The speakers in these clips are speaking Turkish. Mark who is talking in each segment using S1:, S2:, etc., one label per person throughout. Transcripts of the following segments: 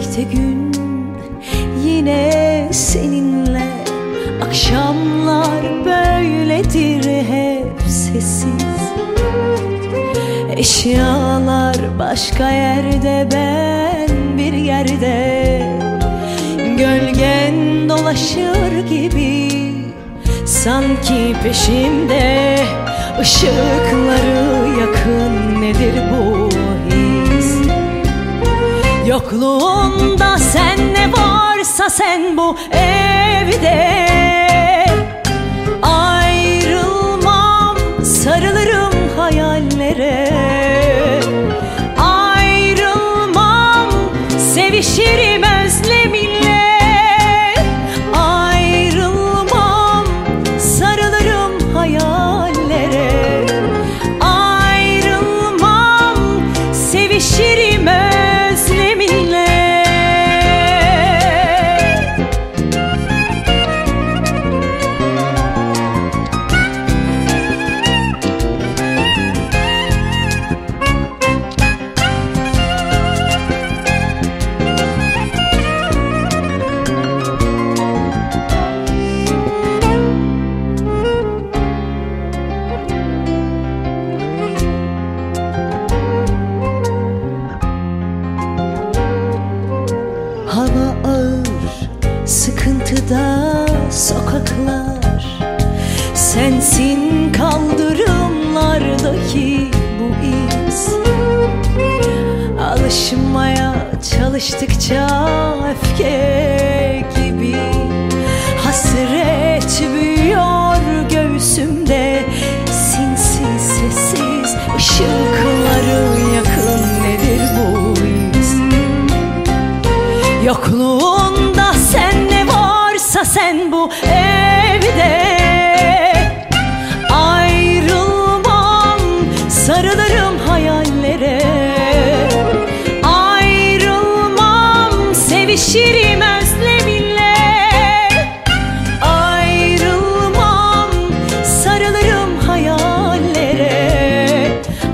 S1: işte gün yine seninle. Akşamlar böyledir hep sessiz. Eşyalar başka yerde ben bir yerde. Gölgen dolaşır gibi Sanki peşimde. Işıkları yakın nedir bu Yokluğunda sen ne varsa sen bu evde. Ayrılmam sarılırım hayallere. Ayrılmam sevişirim çalıştıkça öfke gibi Hasret büyüyor göğsümde. Sinsiz sessiz ışıkları yakın nedir bu iz Yokluğunda sen ne varsa sen bu evde. Ayrılmam sarılırım sevişirim özleminle. Ayrılmam sarılırım hayallere.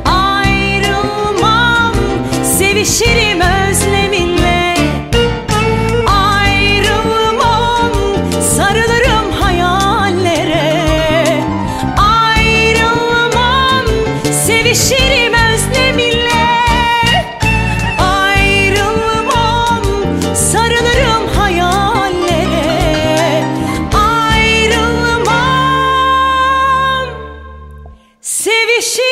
S1: Ayrılmam sevişirim özleminle. Ayrılmam sarılırım hayallere. Ayrılmam sevişirim Ayrılmam sevişirim özleminle